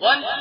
What?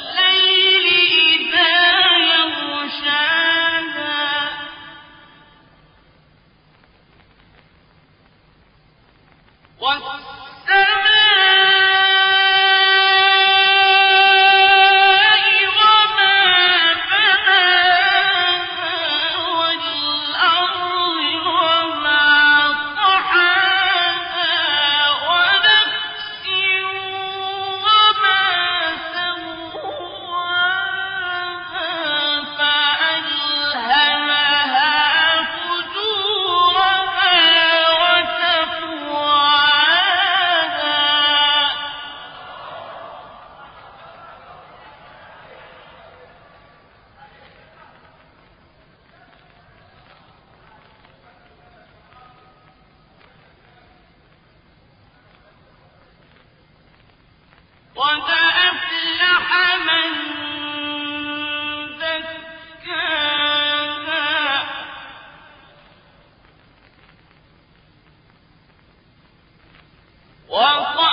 وقال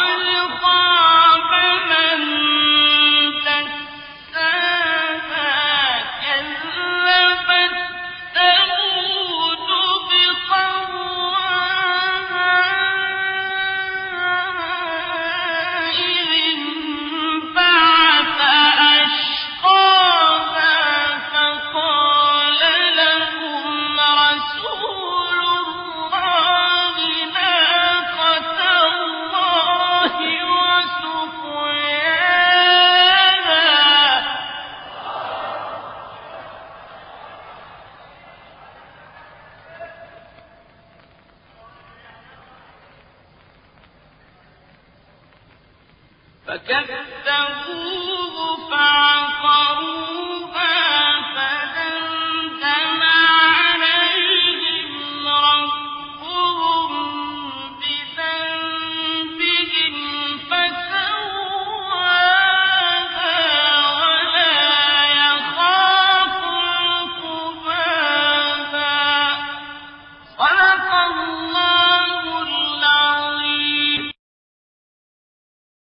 فكذبوه فعقروه